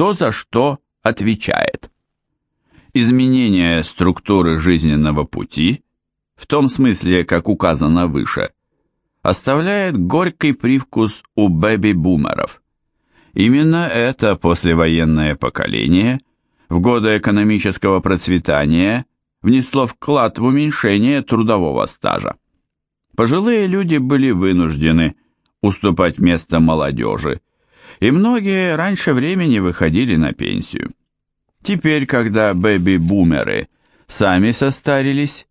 кто за что отвечает. Изменение структуры жизненного пути, в том смысле, как указано выше, оставляет горький привкус у бэби-бумеров. Именно это послевоенное поколение в годы экономического процветания внесло вклад в уменьшение трудового стажа. Пожилые люди были вынуждены уступать место молодежи, и многие раньше времени выходили на пенсию. Теперь, когда бэби-бумеры сами состарились,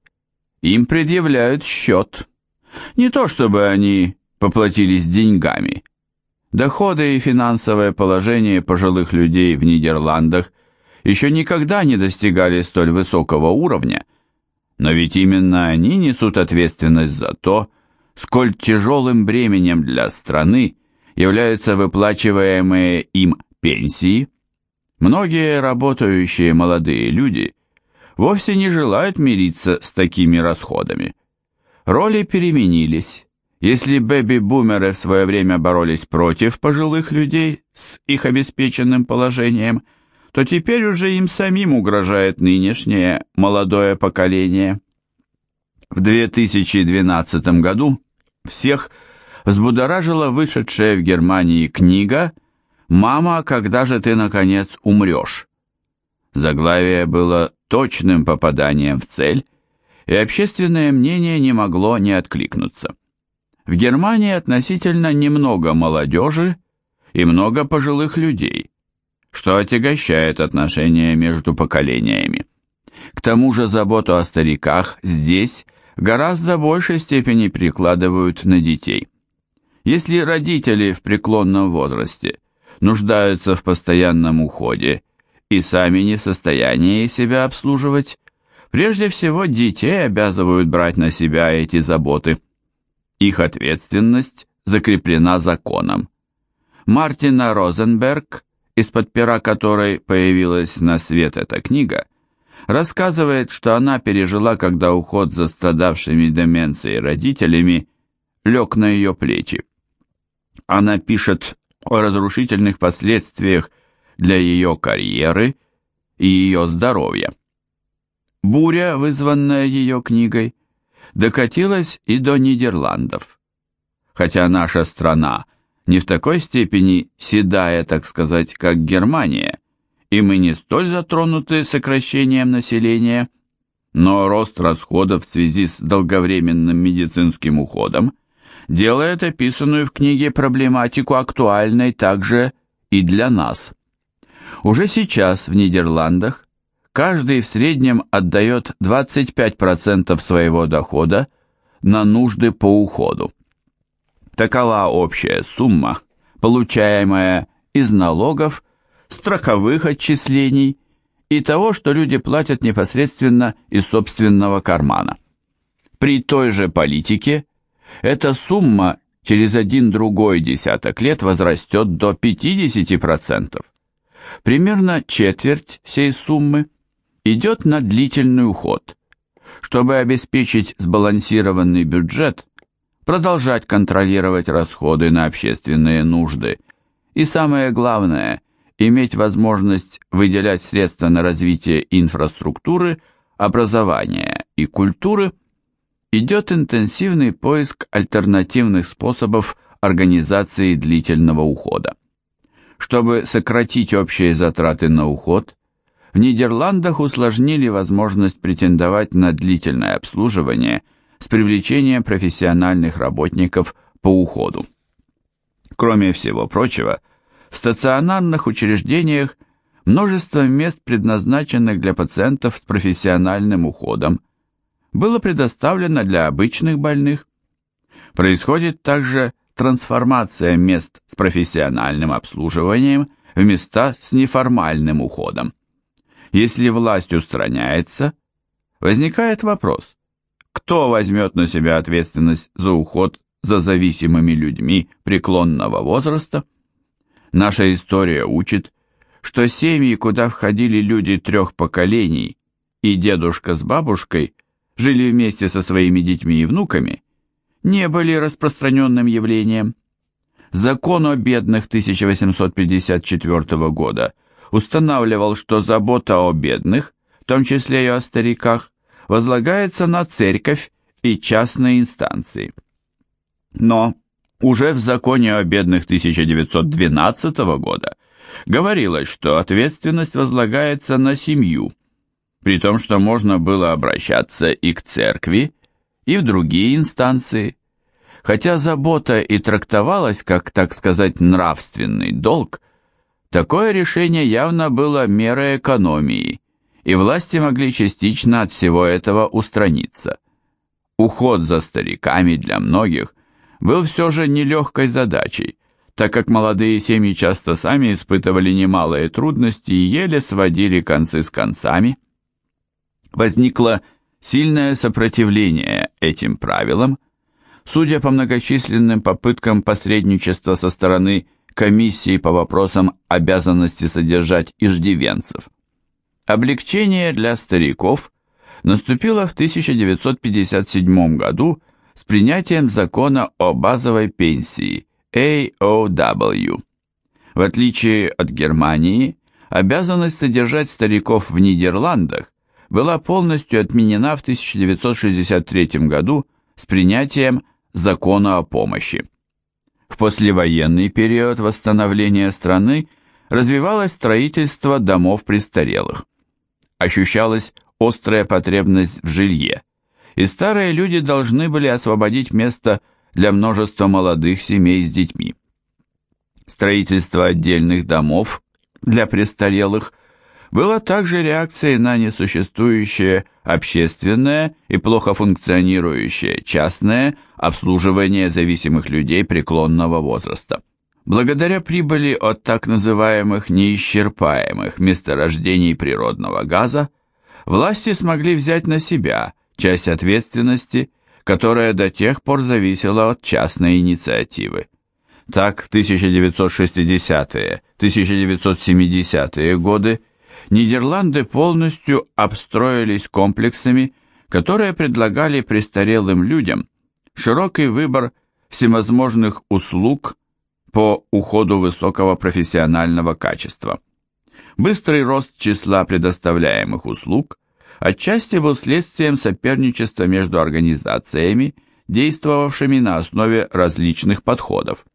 им предъявляют счет. Не то чтобы они поплатились деньгами. Доходы и финансовое положение пожилых людей в Нидерландах еще никогда не достигали столь высокого уровня, но ведь именно они несут ответственность за то, сколь тяжелым бременем для страны являются выплачиваемые им пенсии. Многие работающие молодые люди вовсе не желают мириться с такими расходами. Роли переменились. Если бэби-бумеры в свое время боролись против пожилых людей с их обеспеченным положением, то теперь уже им самим угрожает нынешнее молодое поколение. В 2012 году всех взбудоражила вышедшая в Германии книга «Мама, когда же ты, наконец, умрешь?». Заглавие было точным попаданием в цель, и общественное мнение не могло не откликнуться. В Германии относительно немного молодежи и много пожилых людей, что отягощает отношения между поколениями. К тому же заботу о стариках здесь гораздо большей степени прикладывают на детей. Если родители в преклонном возрасте нуждаются в постоянном уходе и сами не в состоянии себя обслуживать, прежде всего детей обязывают брать на себя эти заботы. Их ответственность закреплена законом. Мартина Розенберг, из-под пера которой появилась на свет эта книга, рассказывает, что она пережила, когда уход за страдавшими деменцией родителями лег на ее плечи. Она пишет о разрушительных последствиях для ее карьеры и ее здоровья. Буря, вызванная ее книгой, докатилась и до Нидерландов. Хотя наша страна не в такой степени седая, так сказать, как Германия, и мы не столь затронуты сокращением населения, но рост расходов в связи с долговременным медицинским уходом делает описанную в книге проблематику актуальной также и для нас. Уже сейчас в Нидерландах каждый в среднем отдает 25% своего дохода на нужды по уходу. Такова общая сумма, получаемая из налогов, страховых отчислений и того, что люди платят непосредственно из собственного кармана. При той же политике эта сумма через один другой десяток лет возрастет до 50%. Примерно четверть всей суммы идет на длительный уход. Чтобы обеспечить сбалансированный бюджет, продолжать контролировать расходы на общественные нужды и, самое главное, иметь возможность выделять средства на развитие инфраструктуры, образования и культуры, идет интенсивный поиск альтернативных способов организации длительного ухода. Чтобы сократить общие затраты на уход, в Нидерландах усложнили возможность претендовать на длительное обслуживание с привлечением профессиональных работников по уходу. Кроме всего прочего, в стационарных учреждениях множество мест, предназначенных для пациентов с профессиональным уходом, было предоставлено для обычных больных. Происходит также трансформация мест с профессиональным обслуживанием в места с неформальным уходом. Если власть устраняется, возникает вопрос, кто возьмет на себя ответственность за уход за зависимыми людьми преклонного возраста? Наша история учит, что семьи, куда входили люди трех поколений, и дедушка с бабушкой жили вместе со своими детьми и внуками, не были распространенным явлением. Закон о бедных 1854 года устанавливал, что забота о бедных, в том числе и о стариках, возлагается на церковь и частные инстанции. Но уже в законе о бедных 1912 года говорилось, что ответственность возлагается на семью, при том, что можно было обращаться и к церкви, и в другие инстанции. Хотя забота и трактовалась как, так сказать, нравственный долг, такое решение явно было мерой экономии, и власти могли частично от всего этого устраниться. Уход за стариками для многих был все же нелегкой задачей, так как молодые семьи часто сами испытывали немалые трудности и еле сводили концы с концами. Возникло сильное сопротивление этим правилам, судя по многочисленным попыткам посредничества со стороны комиссии по вопросам обязанности содержать иждивенцев. Облегчение для стариков наступило в 1957 году с принятием закона о базовой пенсии AOW. В отличие от Германии, обязанность содержать стариков в Нидерландах была полностью отменена в 1963 году с принятием закона о помощи. В послевоенный период восстановления страны развивалось строительство домов престарелых. Ощущалась острая потребность в жилье, и старые люди должны были освободить место для множества молодых семей с детьми. Строительство отдельных домов для престарелых было также реакцией на несуществующее общественное и плохо функционирующее частное обслуживание зависимых людей преклонного возраста. Благодаря прибыли от так называемых неисчерпаемых месторождений природного газа, власти смогли взять на себя часть ответственности, которая до тех пор зависела от частной инициативы. Так, в 1960-1970-е годы Нидерланды полностью обстроились комплексами, которые предлагали престарелым людям широкий выбор всевозможных услуг по уходу высокого профессионального качества. Быстрый рост числа предоставляемых услуг отчасти был следствием соперничества между организациями, действовавшими на основе различных подходов.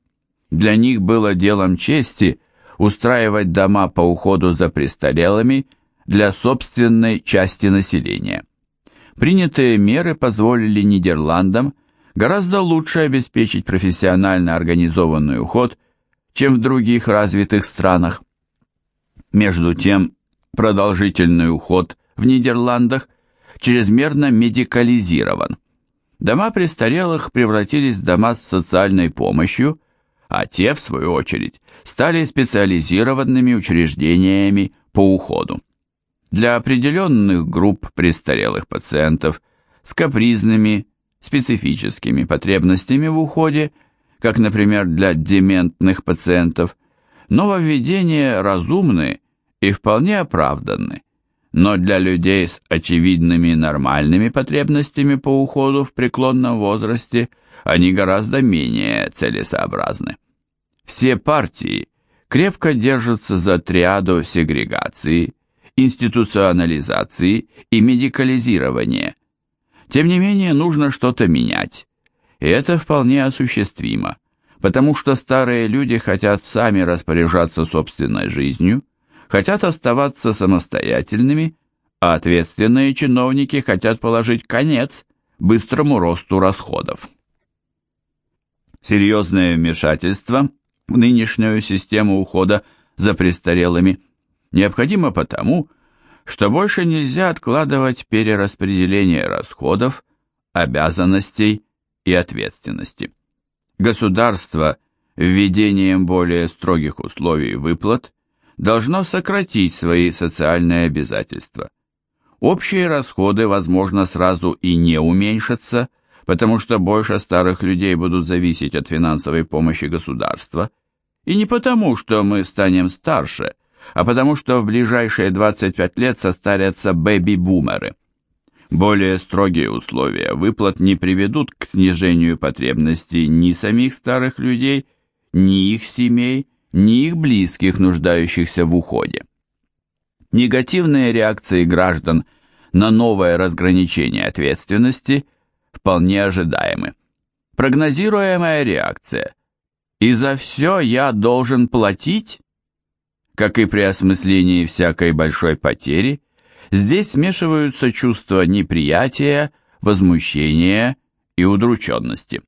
Для них было делом чести устраивать дома по уходу за престарелыми для собственной части населения. Принятые меры позволили Нидерландам гораздо лучше обеспечить профессионально организованный уход, чем в других развитых странах. Между тем, продолжительный уход в Нидерландах чрезмерно медикализирован. Дома престарелых превратились в дома с социальной помощью, а те, в свою очередь, стали специализированными учреждениями по уходу. Для определенных групп престарелых пациентов с капризными, специфическими потребностями в уходе, как, например, для дементных пациентов, нововведения разумны и вполне оправданны, но для людей с очевидными нормальными потребностями по уходу в преклонном возрасте они гораздо менее целесообразны. Все партии крепко держатся за триаду сегрегации, институционализации и медикализирования. Тем не менее, нужно что-то менять. И это вполне осуществимо, потому что старые люди хотят сами распоряжаться собственной жизнью, хотят оставаться самостоятельными, а ответственные чиновники хотят положить конец быстрому росту расходов. Серьезное вмешательство – в нынешнюю систему ухода за престарелыми необходимо потому, что больше нельзя откладывать перераспределение расходов, обязанностей и ответственности. Государство введением более строгих условий выплат должно сократить свои социальные обязательства. Общие расходы, возможно, сразу и не уменьшатся, потому что больше старых людей будут зависеть от финансовой помощи государства, и не потому, что мы станем старше, а потому что в ближайшие 25 лет состарятся бэби-бумеры. Более строгие условия выплат не приведут к снижению потребностей ни самих старых людей, ни их семей, ни их близких, нуждающихся в уходе. Негативные реакции граждан на новое разграничение ответственности вполне ожидаемы. Прогнозируемая реакция «И за все я должен платить?» Как и при осмыслении всякой большой потери, здесь смешиваются чувства неприятия, возмущения и удрученности.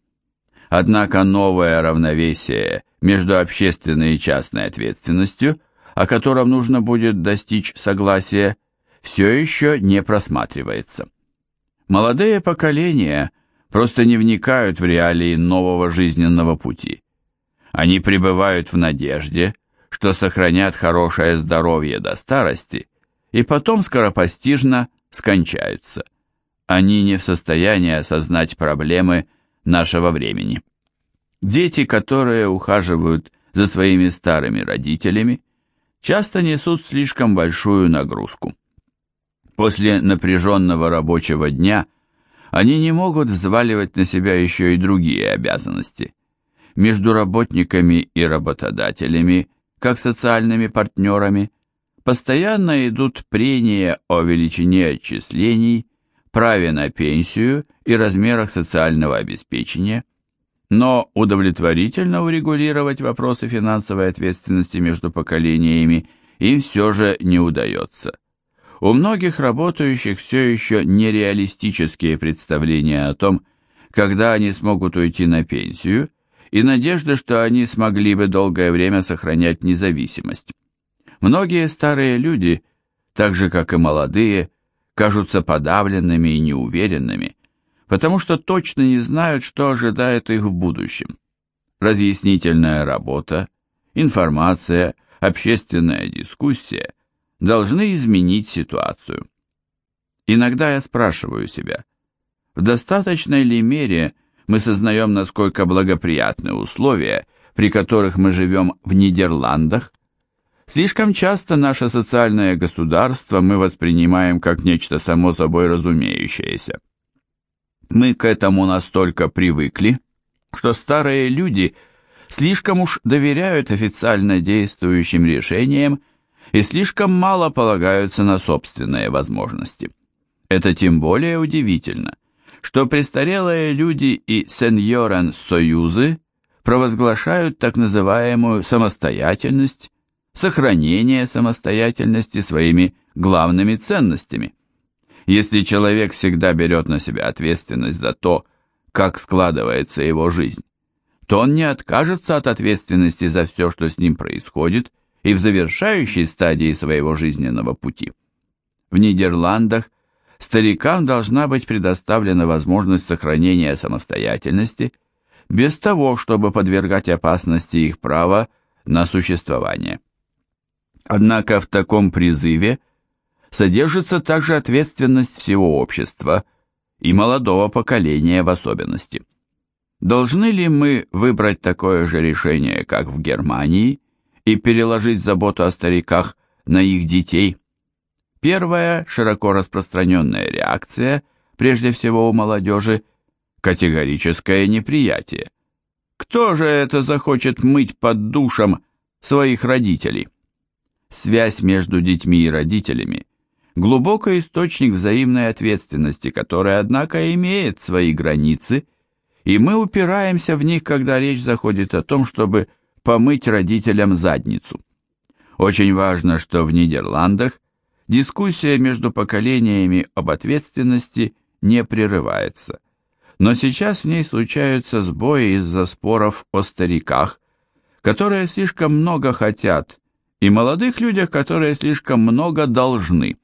Однако новое равновесие между общественной и частной ответственностью, о котором нужно будет достичь согласия, все еще не просматривается. Молодые поколения просто не вникают в реалии нового жизненного пути. Они пребывают в надежде, что сохранят хорошее здоровье до старости и потом скоропостижно скончаются. Они не в состоянии осознать проблемы нашего времени. Дети, которые ухаживают за своими старыми родителями, часто несут слишком большую нагрузку. После напряженного рабочего дня они не могут взваливать на себя еще и другие обязанности. Между работниками и работодателями как социальными партнерами, постоянно идут прения о величине отчислений, праве на пенсию и размерах социального обеспечения, но удовлетворительно урегулировать вопросы финансовой ответственности между поколениями им все же не удается. У многих работающих все еще нереалистические представления о том, когда они смогут уйти на пенсию и надежда, что они смогли бы долгое время сохранять независимость. Многие старые люди, так же как и молодые, кажутся подавленными и неуверенными, потому что точно не знают, что ожидает их в будущем. Разъяснительная работа, информация, общественная дискуссия должны изменить ситуацию. Иногда я спрашиваю себя, в достаточной ли мере – мы сознаем, насколько благоприятны условия, при которых мы живем в Нидерландах. Слишком часто наше социальное государство мы воспринимаем как нечто само собой разумеющееся. Мы к этому настолько привыкли, что старые люди слишком уж доверяют официально действующим решениям и слишком мало полагаются на собственные возможности. Это тем более удивительно – что престарелые люди и сеньорен-союзы провозглашают так называемую самостоятельность, сохранение самостоятельности своими главными ценностями. Если человек всегда берет на себя ответственность за то, как складывается его жизнь, то он не откажется от ответственности за все, что с ним происходит, и в завершающей стадии своего жизненного пути. В Нидерландах старикам должна быть предоставлена возможность сохранения самостоятельности без того, чтобы подвергать опасности их права на существование. Однако в таком призыве содержится также ответственность всего общества и молодого поколения в особенности. Должны ли мы выбрать такое же решение, как в Германии, и переложить заботу о стариках на их детей – Первая широко распространенная реакция, прежде всего у молодежи, категорическое неприятие. Кто же это захочет мыть под душем своих родителей? Связь между детьми и родителями – глубокий источник взаимной ответственности, которая, однако, имеет свои границы, и мы упираемся в них, когда речь заходит о том, чтобы помыть родителям задницу. Очень важно, что в Нидерландах Дискуссия между поколениями об ответственности не прерывается. Но сейчас в ней случаются сбои из-за споров о стариках, которые слишком много хотят, и молодых людях, которые слишком много должны.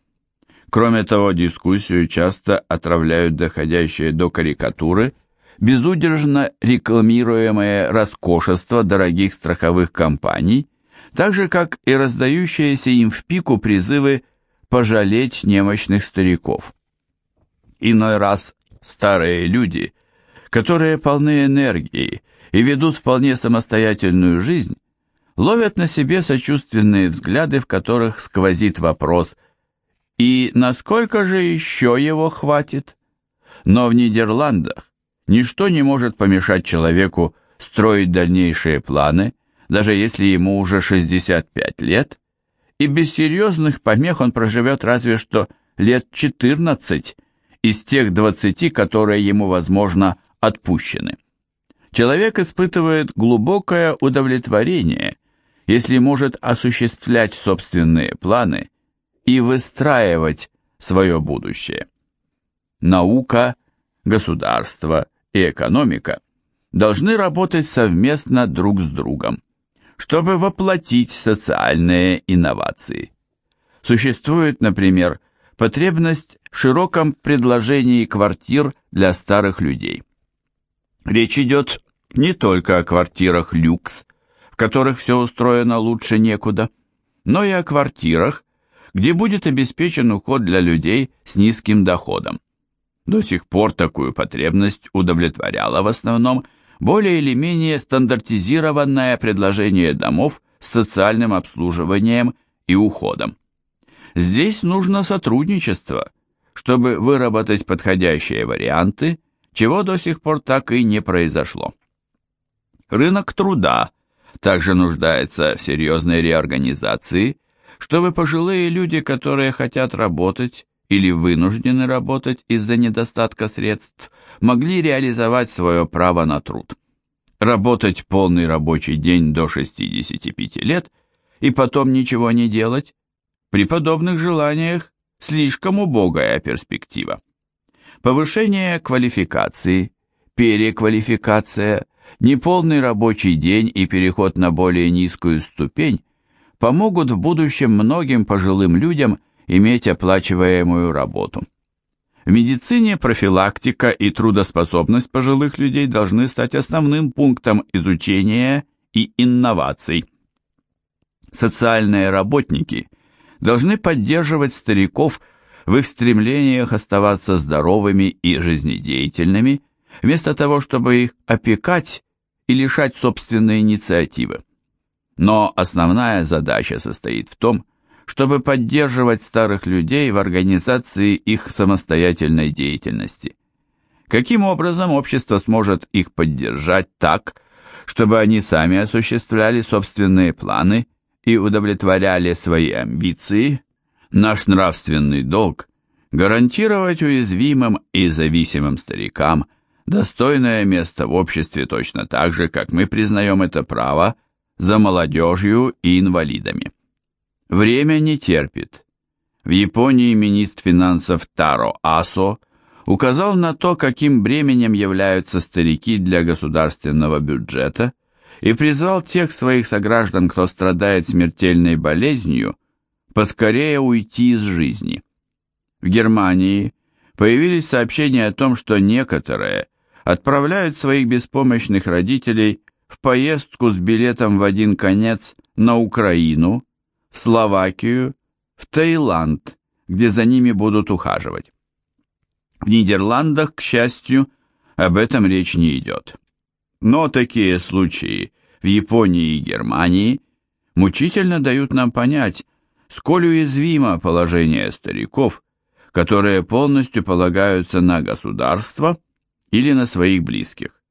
Кроме того, дискуссию часто отравляют доходящие до карикатуры безудержно рекламируемое роскошество дорогих страховых компаний, так же как и раздающиеся им в пику призывы пожалеть немощных стариков. Иной раз старые люди, которые полны энергии и ведут вполне самостоятельную жизнь, ловят на себе сочувственные взгляды, в которых сквозит вопрос «И насколько же еще его хватит?» Но в Нидерландах ничто не может помешать человеку строить дальнейшие планы, даже если ему уже 65 лет, и без серьезных помех он проживет разве что лет 14 из тех 20, которые ему, возможно, отпущены. Человек испытывает глубокое удовлетворение, если может осуществлять собственные планы и выстраивать свое будущее. Наука, государство и экономика должны работать совместно друг с другом, чтобы воплотить социальные инновации. Существует, например, потребность в широком предложении квартир для старых людей. Речь идет не только о квартирах люкс, в которых все устроено лучше некуда, но и о квартирах, где будет обеспечен уход для людей с низким доходом. До сих пор такую потребность удовлетворяла в основном более или менее стандартизированное предложение домов с социальным обслуживанием и уходом. Здесь нужно сотрудничество, чтобы выработать подходящие варианты, чего до сих пор так и не произошло. Рынок труда также нуждается в серьезной реорганизации, чтобы пожилые люди, которые хотят работать или вынуждены работать из-за недостатка средств, могли реализовать свое право на труд. Работать полный рабочий день до 65 лет и потом ничего не делать при подобных желаниях слишком убогая перспектива. Повышение квалификации, переквалификация, неполный рабочий день и переход на более низкую ступень помогут в будущем многим пожилым людям иметь оплачиваемую работу. В медицине профилактика и трудоспособность пожилых людей должны стать основным пунктом изучения и инноваций. Социальные работники – должны поддерживать стариков в их стремлениях оставаться здоровыми и жизнедеятельными, вместо того, чтобы их опекать и лишать собственной инициативы. Но основная задача состоит в том, чтобы поддерживать старых людей в организации их самостоятельной деятельности. Каким образом общество сможет их поддержать так, чтобы они сами осуществляли собственные планы и удовлетворяли свои амбиции, наш нравственный долг – гарантировать уязвимым и зависимым старикам достойное место в обществе точно так же, как мы признаем это право за молодежью и инвалидами. Время не терпит. В Японии министр финансов Таро Асо указал на то, каким бременем являются старики для государственного бюджета – и призвал тех своих сограждан, кто страдает смертельной болезнью, поскорее уйти из жизни. В Германии появились сообщения о том, что некоторые отправляют своих беспомощных родителей в поездку с билетом в один конец на Украину, в Словакию, в Таиланд, где за ними будут ухаживать. В Нидерландах, к счастью, об этом речь не идет. Но такие случаи в Японии и Германии мучительно дают нам понять, сколь уязвимо положение стариков, которые полностью полагаются на государство или на своих близких.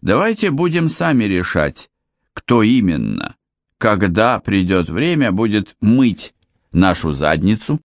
Давайте будем сами решать, кто именно, когда придет время, будет мыть нашу задницу.